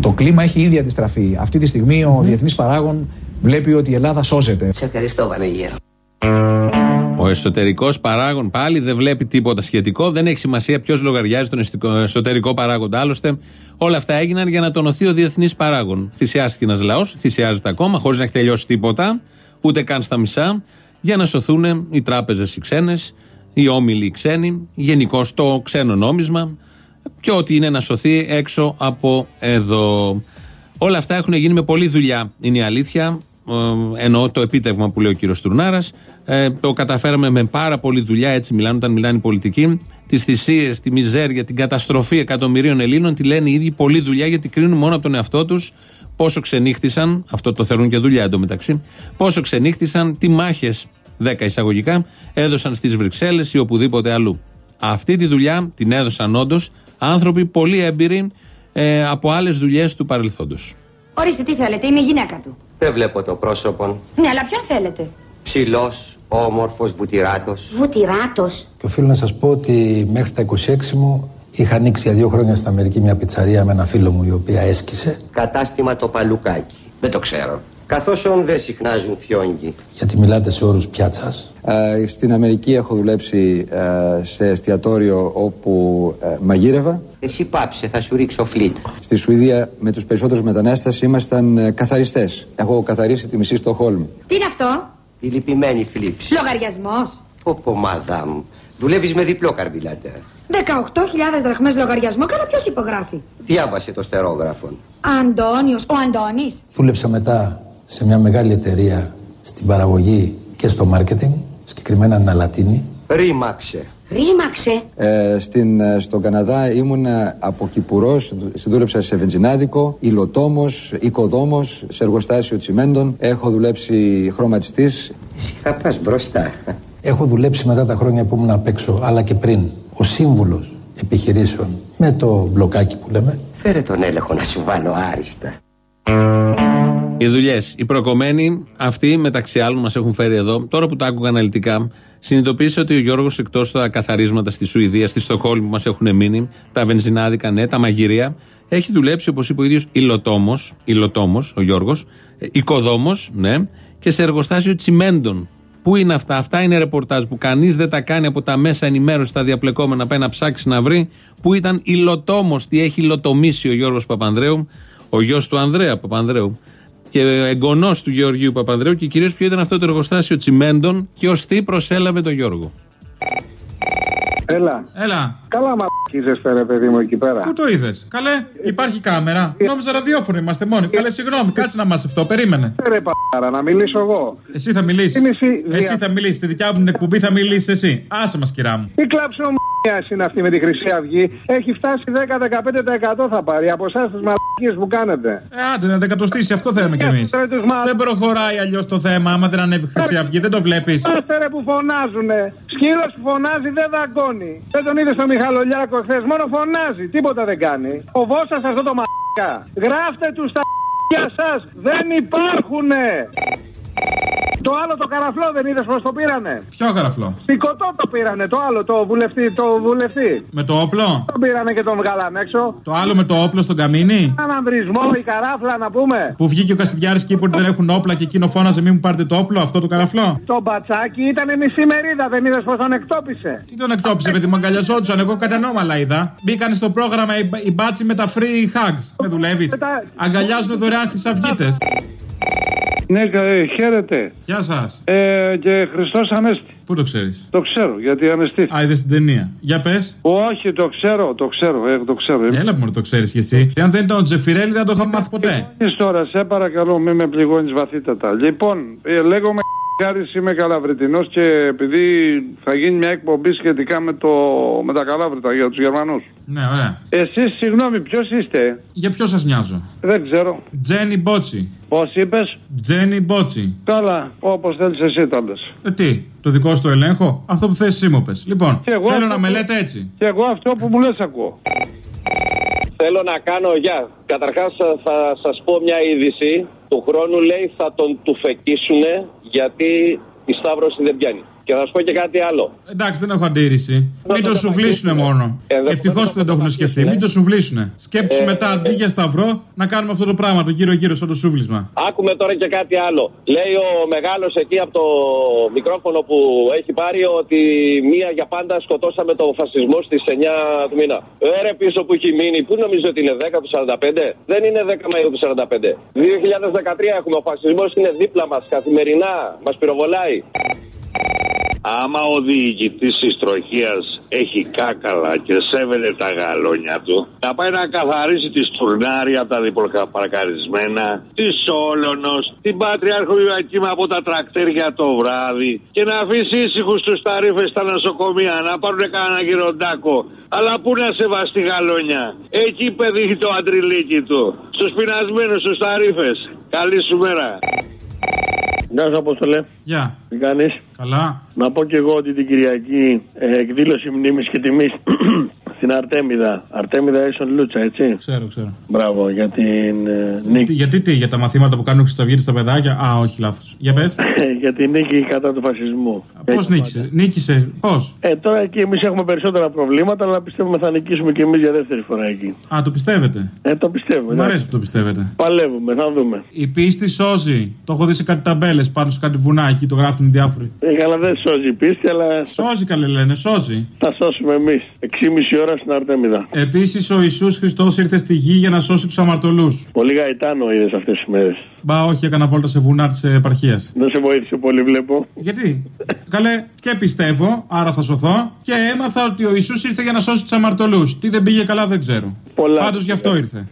Το κλίμα έχει ήδη αντιστραφεί. Αυτή τη στιγμή ο διεθνής παράγων βλέπει ότι η Ελλάδα σώζεται. Σε ευχαριστώ Βανεγέρο. Ο εσωτερικός παράγων πάλι δεν βλέπει τίποτα σχετικό. Δεν έχει σημασία ποιος λογαριάζει τον εστικό- εσωτερικό παράγοντα. Άλλωστε, όλα αυτά έγιναν για να τονωθεί ο διεθνής παράγων. Θυσιάστηκε ένας λαός, θυσιάζεται ακόμα, χωρίς να έχει τελειώσει τίποτα, ούτε καν στα μισά, για να σωθούν οι τράπεζες οι ξένες, οι όμιλοι οι ξένοι, γενικώ το ξένο νόμισμα και ό,τι είναι να σωθεί έξω από εδώ. Όλα αυτά έχουν γίνει με πολλή δουλειά, είναι η αλήθεια. Ε, εννοώ το επίτευγμα που λέει ο κύριος Τουρνάρας. Ε, το καταφέραμε με πάρα πολλή δουλειά, έτσι μιλάνε όταν μιλάνε οι πολιτικοί. Τις θυσίες, τη μιζέρια, την καταστροφή εκατομμυρίων Ελλήνων τη λένε οι ίδιοι πολλή δουλειά γιατί κρίνουν μόνο από τον εαυτό τους πόσο ξενύχτησαν. Αυτό το θεωρούν και δουλειά εντωμεταξύ. Πόσο ξενύχτησαν, τι μάχες, 10 εισαγωγικά, έδωσαν στις Βρυξέλλες ή οπουδήποτε αλλού. Αυτή τη δουλειά την έδωσαν όντως άνθρωποι πολύ έμπειροι ε, από άλλες δουλειές του παρελθόντος. Ορίστε τι θέλετε, είμαι η γυναίκα του. Δεν βλέπω το πρόσωπο. Ναι, αλλά ποιον θέλετε; Ψηλός, όμορφος, βουτυράτος. Βουτυράτος. Και οφείλω να σας πω ότι μέχρι τα 26 μου είχα ανοίξει για δύο χρόνια στην Αμερική μια πιτσαρία με ένα φίλο μου η οποία έσκησε Κατάστημα το παλουκάκι. Δεν το ξέρω. Καθώς όν δεν συχνάζουν φιόγγι. γιατί μιλάτε σε όρους πιάτσας. Ε, στην Αμερική έχω δουλέψει ε, σε εστιατόριο όπου ε, μαγείρευα. Εσύ πάψε, θα σου ρίξω φλίτ. Στη Σουηδία με τους περισσότερους μετανάστες ήμασταν ε, καθαριστές. Έχω καθαρίσει τη μισή στο Χόλμ. Τι είναι αυτό, Η λυπημένη θλίψη. λογαριασμός. Πω πω μαδάμ, δουλεύεις με διπλό καρμπιλάτερ. 18.000 δραχμές λογαριασμό, καλά ποιος υπογράφει. Διάβασε το στερόγραφο. Αντώνιος, ο Αντώνης. Δούλεψα μετά σε μια μεγάλη εταιρεία στην παραγωγή και στο μάρκετινγκ, συγκεκριμένα Ναλατίνη. Ρήμαξε. Ρήμαξε. Ε, στην, ε, στον Καναδά ήμουν ε, από Κυπουρός, δούλεψα σε βενζινάδικο, υλοτόμος, οικοδόμος, σε εργοστάσιο τσιμέντων. Έχω δουλέψει χρωματιστής. Εσύ θα πας μπροστά. Έχω δουλέψει μετά τα χρόνια που ήμουν απ' έξω, αλλά και πριν, ο σύμβουλος επιχειρήσεων με το μπλοκάκι που λέμε. Φέρε τον έλεγχο να σου βάλω άριστα. Οι δουλειές, οι προκομμένοι, αυτοί μεταξύ άλλων μας έχουν φέρει εδώ. Τώρα που τα άκουγα αναλυτικά, συνειδητοποίησα ότι ο Γιώργος εκτός τα καθαρίσματα στη Σουηδία, στη Στοκχόλμη που μας έχουν μείνει, τα βενζινάδικα, ναι, τα μαγειρία, έχει δουλέψει όπως είπε ο ίδιος υλοτόμος, υλοτόμος, ο Γιώργος, οικοδόμος, ναι, και σε εργοστάσιο τσιμέντων. Πού είναι αυτά, αυτά είναι ρεπορτάζ που κανείς δεν τα κάνει από τα μέσα ενημέρωσης τα διαπλεκόμενα. Πάει να ψάξει να βρει που ήταν υλοτόμος, τι έχει υλοτομήσει ο Γιώργος Παπανδρέου, ο γιος του Ανδρέα Παπανδρέου και εγγονός του Γεωργίου Παπανδρέου και κυρίως ποιο ήταν αυτό το εργοστάσιο τσιμέντων και ως τι προσέλαβε τον Γιώργο. Έλα. Έλα. Καλά μαλακίζεστε ρε παιδί μου εκεί πέρα. Πού το είδες; Καλέ, υπάρχει κάμερα. Νόμιζα ραδιόφωνο είμαστε μόνοι. Καλέ, συγγνώμη, κάτσε να μα αυτό. Περίμενε. Ρε παρά, να μιλήσω εγώ. Εσύ θα μιλήσεις. Εσύ θα μιλήσεις. Στη δικιά μου την εκπομπή θα μιλήσεις εσύ. Άσε μας, κυρά μου. Η κλαψομία είναι αυτή με τη Χρυσή Αυγή. Έχει φτάσει 10-15% θα πάρει από εσάς τι μαλακίες που κάνετε. Ε, άντε να δεκατοστήσει, αυτό θέλουμε κι εμείς. Δεν προχωράει αλλιώς το θέμα, άμα δεν ανέβει Χρυσή Αυγή, δεν το βλέπεις. Άστερε που φωνάζουνε. Σκύλος που φωνάζει δεν δαγκώνει. Δεν τον είδες στο Μιχαλολιάκο χθες, μόνο φωνάζει. Τίποτα δεν κάνει. Φοβόσα αυτό το μαλακά. Γράφτε τους τα για σας. Δεν υπάρχουνε. Το άλλο το καραφλό δεν είδες πώ το πήρανε; Ποιο καραφλό; Πικωτό το πήρανε, το άλλο, το βουλευτή. Το βουλευτή. Με το όπλο; Το πήρανε και τον βγάλανε έξω. Το άλλο με το όπλο στον καμίνι; Έναν ανδρισμό, η καράφλα να πούμε. Που βγήκε ο Κασιδιάρης και είπε ότι δεν έχουν όπλα και εκείνο φώναζε μην μου πάρετε το όπλο, αυτό το καραφλό. Το μπατσάκι ήταν μισή μερίδα, δεν είδες πώ τον εκτόπισε. Τι τον εκτόπισε, παιδί μου, αγκαλιαζόντουσαν. Εγώ κατανόμαλα είδα. Μπήκαν στο πρόγραμμα οι, οι μπάτσι με τα free hugs. Με δουλεύεις. Αγκαλιάζουν δωρεάν χρυσαυγίτες. Ναι, ε, χαίρετε. Γεια σας. Ε, και Χριστός Ανέστη. Πού το ξέρεις; Το ξέρω, γιατί ανεστήθη. Α, είδες την ταινία. Για πες. Όχι, το ξέρω, το ξέρω, ε, το ξέρω. Έλα μου το ξέρεις κι εσύ. Και αν δεν ήταν ο Τζεφιρέλη, δεν το είχαμε μάθει ποτέ. Τι τώρα, σε παρακαλώ, μην με πληγώνεις βαθύτατα. Λοιπόν, ε, λέγομαι Χάρης είμαι καλαβριτινός και επειδή θα γίνει μια εκπομπή σχετικά με, το, με τα καλάβρητα για τους Γερμανούς. Ναι, ωραία. Εσείς, συγγνώμη, ποιος είστε; Για ποιος σας μοιάζω. Δεν ξέρω. Τζένι Μπότσι. Πώς είπες; Τζένι Μπότσι. Καλά, όπως θέλεις εσύ τα λες. Ε, τι, το δικό σου το ελέγχω, αυτό που θες εσύ μου πες. Λοιπόν, Και εγώ θέλω αυτό να με που- λέτε έτσι. Και εγώ αυτό που μου λες ακούω. Θέλω να κάνω, γεια. Καταρχάς θα σας πω μια είδηση. Του χρόνου λέει θα τον τουφεκίσουνε γιατί η Σταύρωση δεν πιάνει. Και θα σου πω και κάτι άλλο. Εντάξει, δεν έχω αντίρρηση. Μην το σουβλήσουνε μόνο. Ευτυχώς που δεν το έχουν σκεφτεί. Μην το σουβλήσουνε. Σκέψου Ε, μετά αντί για σταυρό να κάνουμε αυτό το πράγμα, το γύρω-γύρω σαν το σούβλισμα. Άκουμε τώρα και κάτι άλλο. Λέει ο μεγάλος εκεί από το μικρόφωνο που έχει πάρει ότι μία για πάντα σκοτώσαμε τον φασισμό στις 9 του μήνα. Έρε πίσω που έχει μείνει, πού νομίζω ότι είναι 10 του 45. Δεν είναι 10 Μαΐου του 45. 2013 έχουμε. Ο φασισμός είναι δίπλα μας καθημερινά. Μας πυροβολάει. Άμα ο διοικητής της τροχίας έχει κάκαλα και σέβεται τα γαλόνια του, θα πάει να καθαρίσει τη στουρνάρια από τα διπλοκαπαρκαρισμένα, της Σόλωνο, την Πατριάρχο Ιωακήμα από τα τρακτέρια το βράδυ και να αφήσει ήσυχους τους ταρήφε στα νοσοκομεία να πάρουν κανένα γυροντάκο. Αλλά πού να σεβαστεί γαλόνια; Εκεί παιδί το αντριλίκι του. Στους πεινασμένους, στου ταρήφε. Καλή σου μέρα. Γεια σου, Απόστολε. Γεια. Τι κάνεις; Καλά. Να πω και εγώ ότι την Κυριακή ε, εκδήλωση μνήμης και τιμής στην Αρτέμιδα. Αρτέμιδα Ίσον Λούτσα, έτσι. Ξέρω, ξέρω. Μπράβο για την ε, Τι- νίκη. γιατί τι, για τα μαθήματα που κάνουν οι Χρυσαυγίτε στα παιδάκια; Α, όχι, λάθος. Για πες. για την νίκη κατά του φασισμού. Πώς νίκησε, νίκησε, πώς; Ε, τώρα εκεί εμείς έχουμε περισσότερα προβλήματα, αλλά πιστεύουμε θα νικήσουμε και εμείς για δεύτερη φορά εκεί. Α, το πιστεύετε; Ε, το πιστεύουμε. Μου αρέσει που το πιστεύετε. Παλεύουμε, θα δούμε. Η πίστη σώζει. Το έχω δει σε κάτι ταμπέλες πάνω σε κάτι βουνά εκεί, το γράφουν οι διάφοροι. Ε, καλά, δεν σώζει η πίστη, αλλά Σώζει καλέ λένε, σώζει. θα σώσουμε εμείς. 6,5 ώρα Καλημέρα στην Αρτέμιδα. Επίσης, ο Ιησούς Χριστός ήρθε στη γη για να σώσει τους αμαρτωλούς. Πολύ γαϊτάνο είδες αυτές τις μέρες. Μπα, όχι, έκανα βόλτα σε βουνά της επαρχίας. Δεν σε βοήθησε πολύ, βλέπω. Γιατί; Καλέ, και πιστεύω, άρα θα σωθώ. Και έμαθα ότι ο Ιησούς ήρθε για να σώσει τους αμαρτωλούς. Τι δεν πήγε καλά, δεν ξέρω. Πάντως γι' αυτό ήρθε.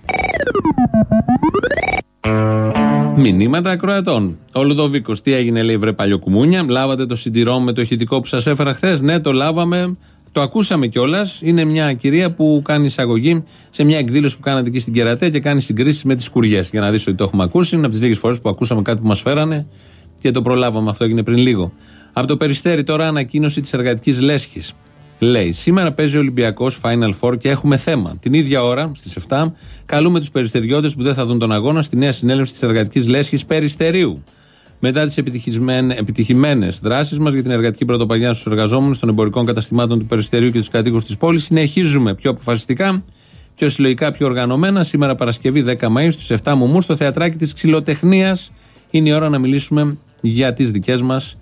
Μηνύματα ακροατών. Ο Λουδοβίκος, τι έγινε, λέει βρε παλιοκουμούνια. Λάβατε το συντηρό με το ηχητικό που σας έφερα χθες. Ναι, το λάβαμε. Το ακούσαμε κιόλας. Είναι μια κυρία που κάνει εισαγωγή σε μια εκδήλωση που κάνατε εκεί στην Κερατέ και κάνει συγκρίσεις με τις κουριές. Για να δεις ότι το έχουμε ακούσει. Είναι από τις λίγες φορές που ακούσαμε κάτι που μας φέρανε και το προλάβαμε. Αυτό έγινε πριν λίγο. Από το περιστέρι τώρα ανακοίνωση της εργατικής λέσχης. Λέει: Σήμερα παίζει ο Ολυμπιακός Final Four και έχουμε θέμα. Την ίδια ώρα, στις 7, καλούμε τους περιστεριώτες που δεν θα δουν τον αγώνα στη νέα συνέλευση της εργατικής λέσχης Περιστερίου. Μετά τις επιτυχημένες δράσεις μας για την εργατική πρωτοπαγιά στους εργαζόμενους των εμπορικών καταστημάτων του Περιστερίου και τους κατοίκους της πόλης, συνεχίζουμε πιο αποφασιστικά, πιο συλλογικά, πιο οργανωμένα. Σήμερα Παρασκευή 10 Μαου στου 7 Μουμού στο θεατράκι της Ξυλοτεχνίας. Είναι η ώρα να μιλήσουμε για τις δικές μας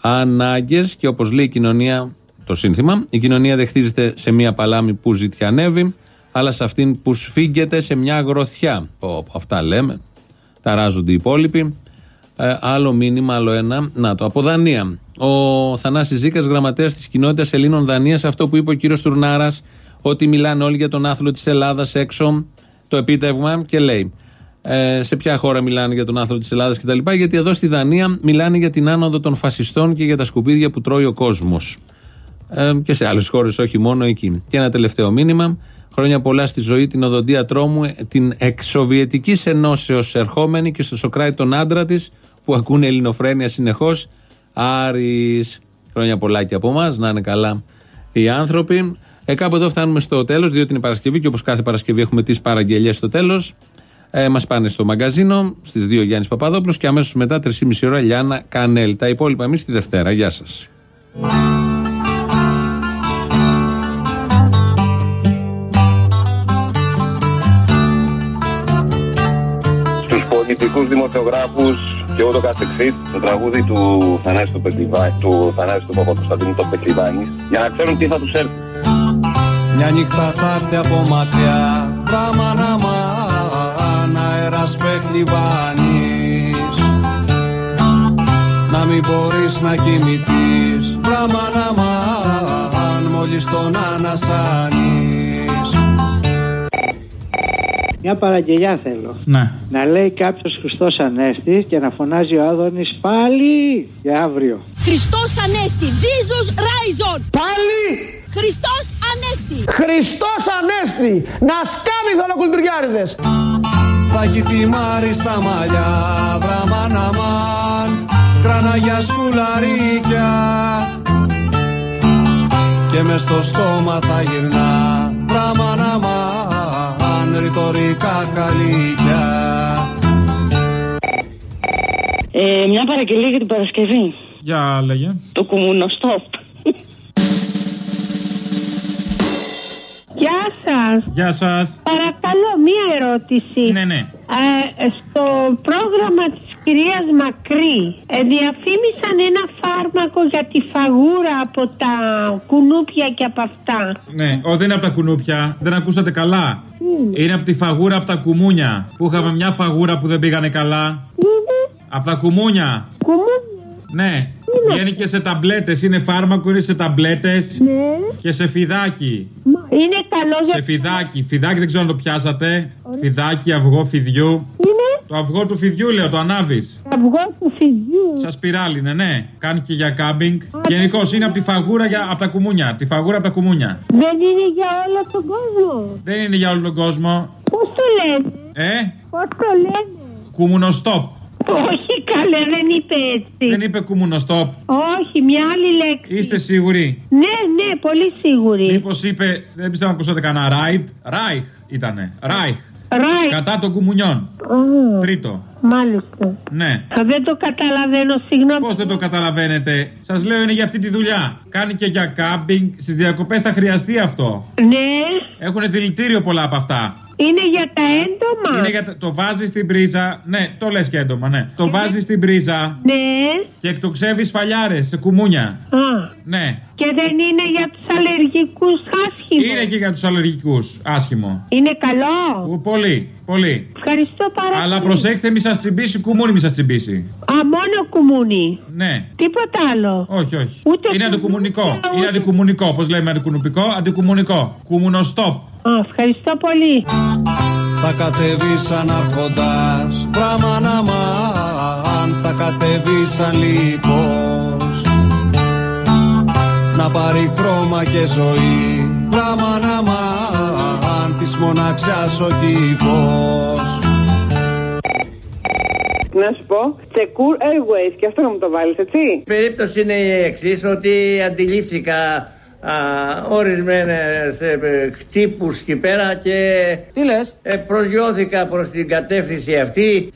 ανάγκες και όπως λέει η κοινωνία το σύνθημα. Η κοινωνία δεχτίζεται σε μια παλάμη που ζητιανεύει, αλλά σε αυτήν που σφίγγεται σε μια γροθιά. Πω, αυτά λέμε. Ταράζονται οι υπόλοιποι. Ε, άλλο μήνυμα, άλλο ένα. Να το, από Δανία. Ο Θανάσης Ζήκας, γραμματέας της κοινότητας Ελλήνων Δανίας, αυτό που είπε ο κύριος Τουρνάρας, ότι μιλάνε όλοι για τον άθλο της Ελλάδας έξω, το επίτευγμα και λέει. Ε, σε ποια χώρα μιλάνε για τον άθλο της Ελλάδας κτλ. Γιατί εδώ στη Δανία μιλάνε για την άνοδο των φασιστών και για τα σκουπίδια που τρώει ο κόσμος ε, και σε άλλες χώρες, όχι μόνο εκεί. Και ένα τελευταίο μήνυμα. Χρόνια πολλά στη ζωή την οδοντία τρόμου, ε, την εξ-Σοβιετική ενώσεως ερχόμενη και στο Σοκράτη τον άντρα της που ακούνε ελληνοφρένεια συνεχώς. Άρης. Χρόνια πολλά και από εμά, να είναι καλά οι άνθρωποι. Ε, κάπου εδώ φτάνουμε στο τέλος, διότι είναι Παρασκευή και όπως κάθε Παρασκευή έχουμε τις παραγγελίες στο τέλος. Ε, Μας πάνε στο μαγκαζίνο στις 2 Γιάννης Παπαδόπουλος και αμέσως μετά 3,5 ώρα Λιάννα Κανέλ. Τα υπόλοιπα εμείς τη Δευτέρα. Γεια σας. πολιτικούς δημοσιογράφους και ούτω καθεξής το τραγούδι του Θανάση του Πεκλιβάνη, του Θανάση του Παπακοσταντίνου το Πεκλιβάνη για να ξέρουν τι θα τους έρθει. Μια νύχτα θα έρθει από μακριά Βράμα να μαν αέρας Πεκλιβάνης Να μην μπορείς να κοιμηθείς Βράμα να μαν μόλις τον ανασάνεις Μια παραγγελιά θέλω. Ναι. Να λέει κάποιος Χριστός Ανέστη και να φωνάζει ο Άδωνης πάλι για αύριο. Χριστός Ανέστη. Jesus Rise Πάλι! Χριστός Ανέστη. Χριστός Ανέστη! Να σκάνει θολοκουλτουριάριδες! Θα έχει θυμάρει στα μαλλιά Βράμα να μαν Κράνα για σκουλαρίκια Και μες στο στόμα θα γυρνά Βράμα να μαν Ρητορικά καλύκια Ε, μια παραγγελία για την Παρασκευή. Για λέγε. Το κουμουνοστόπ. Γεια σας. Γεια σας. Παρακαλώ, μία ερώτηση. Ναι, ναι. Ε, στο πρόγραμμα της κυρίας Μακρύ ε, διαφήμισαν ένα φάρμακο για τη φαγούρα από τα κουνούπια και από αυτά. Ναι, ο, δεν είναι από τα κουνούπια. Δεν ακούσατε καλά; Είναι; Από τη φαγούρα από τα κουμούνια. Που είχαμε μια φαγούρα που δεν πήγανε καλά. Από τα κουμούνια. Ναι. Βγαίνει και σε ταμπλέτες. Είναι φάρμακο, είναι σε ταμπλέτες. Και σε φιδάκι. Είναι καλό για Σε φιδάκι. Φιδάκι δεν ξέρω αν το πιάσατε. Φιδάκι, αυγό φιδιού. Είναι Το αυγό του φιδιού λέω, το ανάβεις. αυγό του φιδιού. Σας σπιράλι, ναι, ναι. Κάνει και για κάμπινγκ. Γενικώς είναι από τη φαγούρα για, από τα κουμούνια. Τη φαγούρα από τα κουμούνια. Δεν είναι για όλο τον κόσμο. Δεν είναι για όλο τον κόσμο. Πώς το λένε, Ε, Πώς το λένε; κουμουνοστόπ. Όχι καλέ, δεν είπε έτσι. Δεν είπε κουμουνοστόπ. Όχι, μια άλλη λέξη. Είστε σίγουροι; Ναι, ναι, πολύ σίγουρη. Μήπως είπε, δεν πιστεύω να ακούσατε κανένα ράιτ. Ράιχ ήτανε. Ράιχ. Ράιχ. Κατά των κουμουνιών. Α, Τρίτο. Μάλιστα. Ναι. Α, δεν το καταλαβαίνω, συγγνώμη. Πώς δεν το καταλαβαίνετε; Σας λέω είναι για αυτή τη δουλειά. Κάνει και για κάμπινγκ. Στις διακοπές θα χρειαστεί αυτό. Ναι, Έχουν δηλητήριο πολλά από αυτά. Είναι για τα έντομα. Είναι για τα- το βάζεις στην πρίζα. Ναι, το λες και έντομα, ναι. Το βάζεις στην πρίζα Ναι. και εκτοξεύεις φαλιάρες σε κουμούνια. Α, Ναι. Και δεν είναι για τους αλλεργικούς άσχημο. Είναι και για τους αλλεργικούς. Άσχημο. Είναι καλό. Ου, Πολύ, πολύ. Ευχαριστώ πάρα Αλλά πολύ. προσέξτε, μη σας τσιμπήσει, κουμούνι μη σας τσιμπήσει. Α, μόνο κουμούνι. Ναι. Τίποτα άλλο. Όχι, όχι. Ούτε είναι κουμούνι, αντικουμουνικό. ούτε- Είναι αντικουμουνικό. Πώ λέμε αντικουμουνικό, αντικουμουνικό. Κουμουνοστόπ. Α, ευχαριστώ πολύ. Θα κατεβεί σαν αρχοντάς Πράμα να μαν Θα κατεβεί σαν λίπος Να πάρει χρώμα και ζωή Πράμα να μαν Της μοναξιάς ο κήπος Να σου πω, Secure Airways και αυτό να μου το βάλεις, έτσι; Η περίπτωση είναι η εξής ότι αντιλήφθηκα α, ορισμένες ε, χτύπους εκεί πέρα και Τι λες; ε, προσγειώθηκα προς την κατεύθυνση αυτή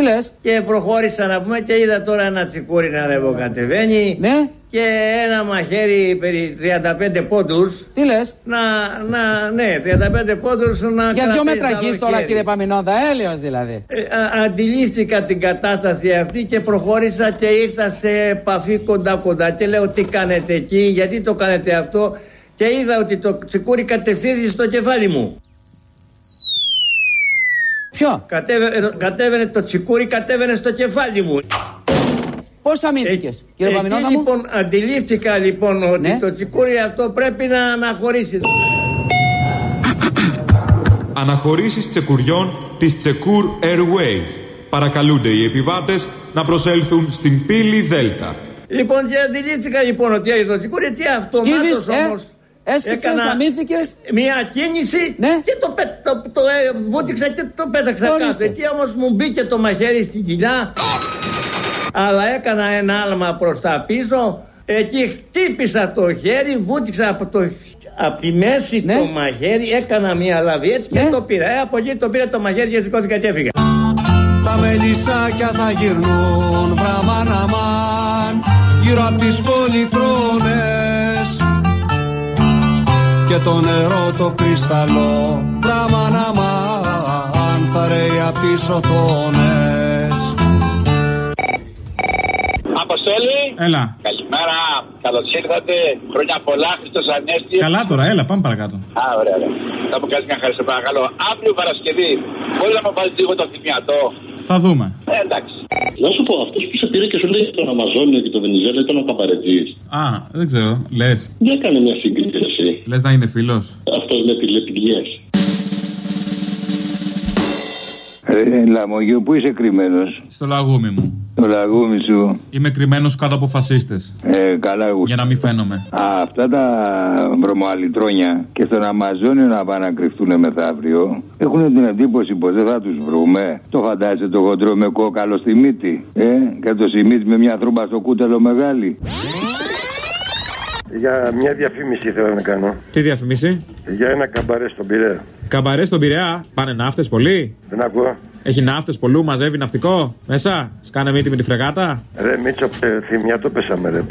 Τι λες; και προχώρησα να πούμε και είδα τώρα ένα τσικούρι να ανεβοκατεβαίνει Ναι. και ένα μαχαίρι περί 35 πόντους Τι λες; να, να, ναι, 35 πόντους να Για δυο κρατήσει μέτρα άλλο γης τώρα χέρι. κύριε Παμινόντα, έλεος δηλαδή. Ε, α- αντιλήφθηκα την κατάσταση αυτή και προχώρησα και ήρθα σε επαφή κοντά κοντά και λέω τι κάνετε εκεί, γιατί το κάνετε αυτό; Και είδα ότι το τσικούρι κατευθύνθηκε στο κεφάλι μου. Ποιο; Κατέβαινε, κατέβαινε το τσικούρι, κατέβαινε στο κεφάλι μου. Πώς αμήνθηκες κύριε Εκεί Παμινόντα μου; λοιπόν αντιλήφθηκα λοιπόν ότι Ναι. το τσικούρι αυτό πρέπει να αναχωρήσει. Αναχωρήσεις τσεκουριών της Τσεκούρ Airways. Παρακαλούνται οι επιβάτες να προσέλθουν στην πύλη Δέλτα. Λοιπόν και αντιλήφθηκα λοιπόν ότι το τσικούρι τι αυτομάτως Σκύβεις, ε, όμως έσκυψες, έκανα αμύθηκες. Μια κίνηση και το, πέ, το, το ε, βούτυξα και το πέταξα Ορίστε. κάτω. Εκεί όμως μου μπήκε το μαχαίρι στην κοιλιά. Αλλά έκανα ένα άλμα προς τα πίσω. Εκεί χτύπησα το χέρι, βούτυξα από, το, από τη μέση το μαχαίρι, έκανα μια λαβή έτσι και το πήρα. Ε, από εκεί το πήρα το μαχαίρι και σηκώθηκα και έφυγα. Τα μελισσάκια θα γυρνούν Βραμάν αμάν Γύρω απ' τις πολυθρόνες Και το νερό το κρυσταλλό Βραμάν αμάν Θα ρέει απ' τις οθόνες Αποστόλη. Έλα. Καλημέρα. Καλώς ήρθατε. Χρόνια πολλά. Χριστός Ανέστη. Καλά τώρα, έλα, πάμε παρακάτω. Α, ωραία, ωραία. Θα μου κάνεις μια χάρη, σε παρακαλώ. Αύριο Παρασκευή, μπορείς να μου βάλεις λίγο το θυμιατό; Θα δούμε. Ε, εντάξει. Να σου πω, αυτός που σε πήρε και σου λέει τον Αμαζόνιο και τον Βενιζέλο ήταν ο Καπαρετζή. Α, δεν ξέρω. Λες. Δεν έκανε μια σύγκριση εσύ. Λες να είναι φίλος. Αυτό με τηλεπηγέ. Ρε Λαμογείο, πού είσαι κρυμμένος; Στο λαγούμι μου. Το λαγούμι σου. Είμαι κρυμμένος κάτω από φασίστες. Ε, καλά, εγώ. Για να μην φαίνομαι. Α, αυτά τα βρωμοαλιτρόνια και στον Αμαζόνιο να πάνε να κρυφτούν μεθαύριο έχουν την εντύπωση πως δεν θα τους βρούμε. Το φαντάζεσαι το χοντρό με κόκαλο στη μύτη. Ε, και το σημίτι με μια τρούμπα στο κούτελο μεγάλη. Για μια διαφήμιση ήθελα να κάνω. Τι διαφημίσει. Για ένα καμπαρέ στον Πειραιά. Καμπαρέ στον Πειραιά. Πάνε ναύτες πολύ; Δεν ακούω. Έχει ναύτες πολλού, μαζεύει ναυτικό μέσα. Σκάνε μύτη με τη φρεγάτα. Ρε Μίτσο, ε, θυμιατό πέσαμε ρε.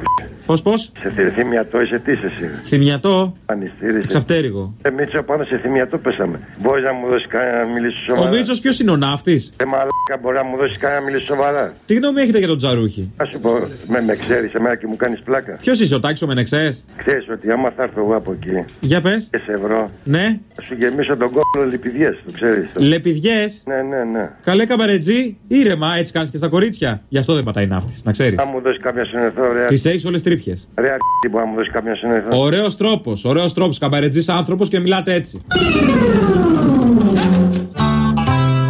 Πώς, πώς; Σε θη- θυμιατό είσαι τι είσαι εσύ. Θυμιατό. Ανιστήρι. Εξαπτέρυγο. Ρε Μίτσο, πάνω σε θυμιατό πέσαμε. Μπορείς να μου δώσεις κανένα να μιλήσεις Ο σοβαρά. Μίτσος ποιος είναι ο ναύτης; Ε, μαλάκα, μπορείς να μου δώσεις κανένα να μιλήσεις σοβαρά; Τι γνώμη έχετε για τον Τζαρούχη; Α σου πω, με, με ξέρεις εμένα και μου κάνεις πλάκα. Ποιος είσαι ο Τάκη ο Μενεξές; Ξέρεις ότι άμα θα έρθω εγώ από εκεί Για πες. και σε βρω, Ναι. θα σου γεμίσω τον κόλλο λιπηδιέ, το ξέρεις. Λεπιδιές; Ναι, ναι, ναι. Καλέ καμπαρετζή. Ήρεμα, έτσι κάνεις και στα κορίτσια. Γι' αυτό δεν πατάει ναύτης, να ξέρεις. Θα μου δώσεις κάποια συνεθό, ρε. Τις έχεις όλες τρύπιες. Ρε, αρκετή μπορεί να μου δώσεις κάποια συνεθό. Ωραίος τρόπος, ωραίος τρόπος. Καμπαρετζής άνθρωπος και μιλάτε έτσι.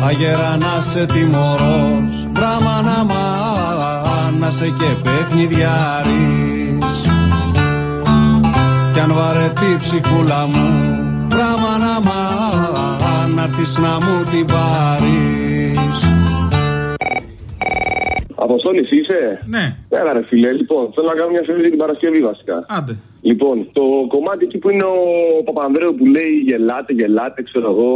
Αγέρα να σε τιμωρός Μπράμα να μ' να σε και παιχνιδιάρης Κι αν βαρεθεί ψυχούλα μου Μπράμα να μ' να έρθεις να μου την πάρεις Αποστόλης είσαι; Ναι. Έλα ρε φίλε, λοιπόν, θέλω να κάνω μια αφιέρωση για την Παρασκευή βασικά. Άντε. Λοιπόν, το κομμάτι εκεί που είναι ο Παπανδρέου που λέει γελάτε, γελάτε, ξέρω εγώ.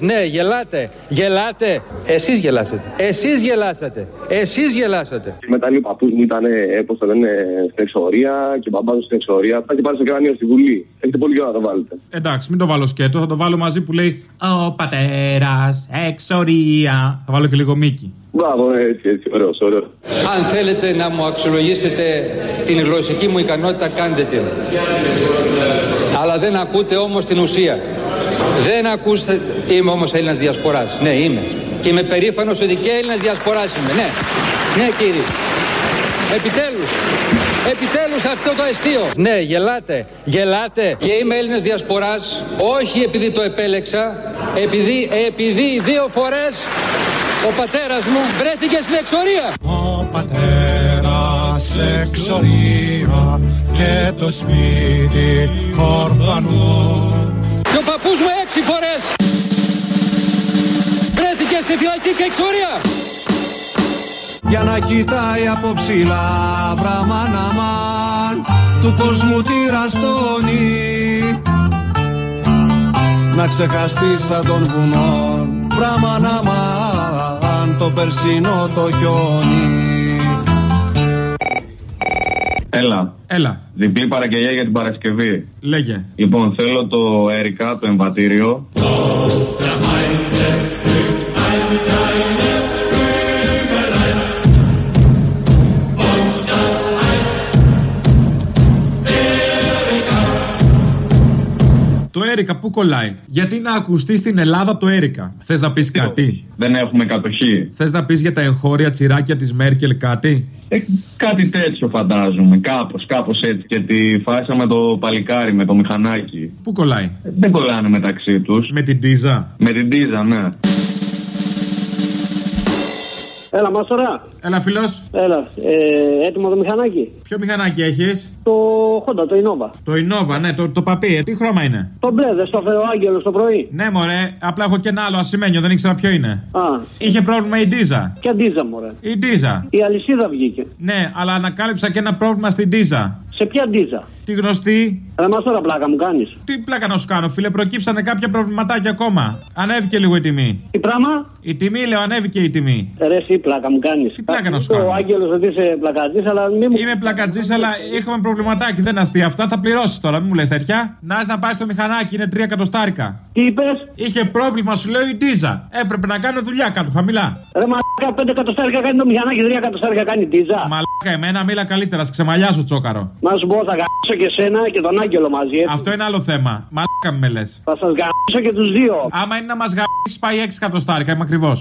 Ναι, γελάτε, γελάτε. Εσείς γελάσατε. Εσείς γελάσατε. Εσείς γελάσατε. Μετά λέει ο παππούς μου ήταν, ε, πώς το λένε, στην εξορία και ο μπαμπάς μου στην εξορία. Θα και πάρει στο κρανίο στη Βουλή. Έχετε πολύ καιρό να το βάλετε. Εντάξει, μην το βάλω σκέτο, θα το βάλω μαζί που λέει Ο πατέρας, εξορία. Θα βάλω και λίγο μίκι. Μπράβο, ναι, έτσι, έτσι, ωραίος, ωραίος. Αν θέλετε να μου αξιολογήσετε την γλωσσική μου ικανότητα, κάντε την. Αλλά δεν ακούτε όμως την ουσία. Δεν ακούστε... Είμαι όμως Έλληνας Διασποράς. Ναι, είμαι. Και είμαι περήφανος ότι και Έλληνας Διασποράς είμαι. Ναι, ναι κύριε. Επιτέλους. Επιτέλους αυτό το αστείο. Ναι, γελάτε. Γελάτε. Και είμαι Έλληνας Διασποράς όχι επειδή το επέλεξα, επειδή, επειδή δύο φορές ο πατέρας μου βρέθηκε στην εξορία. πατέρας εξορία και το σπίτι ορφανό. Και ο παππούς μου έξι φορές βρέθηκε σε φυλακή και εξορία. Για να κοιτάει από ψηλά βραμάν αμάν του κόσμου τη ραστόνι να ξεχαστεί σαν των βουνών βραμάν αμάν το περσινό το χιόνι Έλα. Έλα. Διπλή παραγγελία για την Παρασκευή. Λέγε. Λοιπόν, θέλω το Έρικα, το εμβατήριο. Το Έρικα πού κολλάει; Γιατί να ακουστεί στην Ελλάδα το Έρικα. Θες να πεις κάτι; Δεν έχουμε κατοχή. Θες να πεις για τα εγχώρια τσιράκια της Μέρκελ κάτι; Ε, κάτι τέτοιο φαντάζομαι. Κάπως, κάπως έτσι. Και τη φάσα με το παλικάρι, με το μηχανάκι. Πού κολλάει; Ε, Δεν κολλάνε μεταξύ τους. Με την Τίζα. Με την Τίζα, ναι. Έλα, Μάστορα. Έλα, φιλό. Έλα. Ε, έτοιμο το μηχανάκι; Ποιο μηχανάκι έχεις; Το Honda, το Innova. Το Innova, ναι, το, το παπί. Ε, τι χρώμα είναι; Το μπλε, δεν στο έφερε ο Άγγελο το πρωί. Ναι, μωρέ, απλά έχω και ένα άλλο ασημένιο, δεν ήξερα ποιο είναι. Α. Είχε πρόβλημα η Ντίζα. Ποια ντίζα, μωρέ; Η Ντίζα. Η αλυσίδα βγήκε. Ναι, αλλά ανακάλυψα και ένα πρόβλημα στην Ντίζα. Σε ποια ντίζα; Τη γνωστή; Ρε μας τώρα πλάκα μου κάνεις. Τι πλάκα να σου κάνω, φίλε, προκύψανε κάποια προβληματάκια ακόμα. Ανέβηκε λίγο η τιμή. Τι πράγμα; Η τιμή, λέω, ανέβηκε η τιμή. Ρε, εσύ πλάκα μου κάνεις. Τι πλάκα να σου Ο κάνω. Άγγελος ότι είσαι πλακατή, αλλά μην μου. Είμαι πλακατζής, αλλά είχαμε προβληματάκι. Δεν αστεία αυτά. Θα πληρώσεις τώρα, μην μου λες τέτοια. Να έρθει να πάει στο μηχανάκι, είναι τρία εκατοστάρικα. Τι είπες; Είχε πρόβλημα, σου λέω η Ντίζα. Έπρεπε να κάνω δουλειά κάτω χαμηλά. Ρε μα 5 εκατοστάρικα κάνει το μηχανάκι, 3 εκατοστάρικα κάνει ντίζα. Μαλάκα εμένα, μίλα καλύτερα, σε ξεμαλιάσω τσόκαρο. Να σου πω, θα γαμίσω και σένα και τον Άγγελο μαζί. Έτσι. Αυτό είναι άλλο θέμα. Μαλάκα με λες. Θα σας γαμίσω και τους δύο. Άμα είναι να μας γαμίσεις, πάει 6 εκατοστάρικα, είμαι ακριβώς.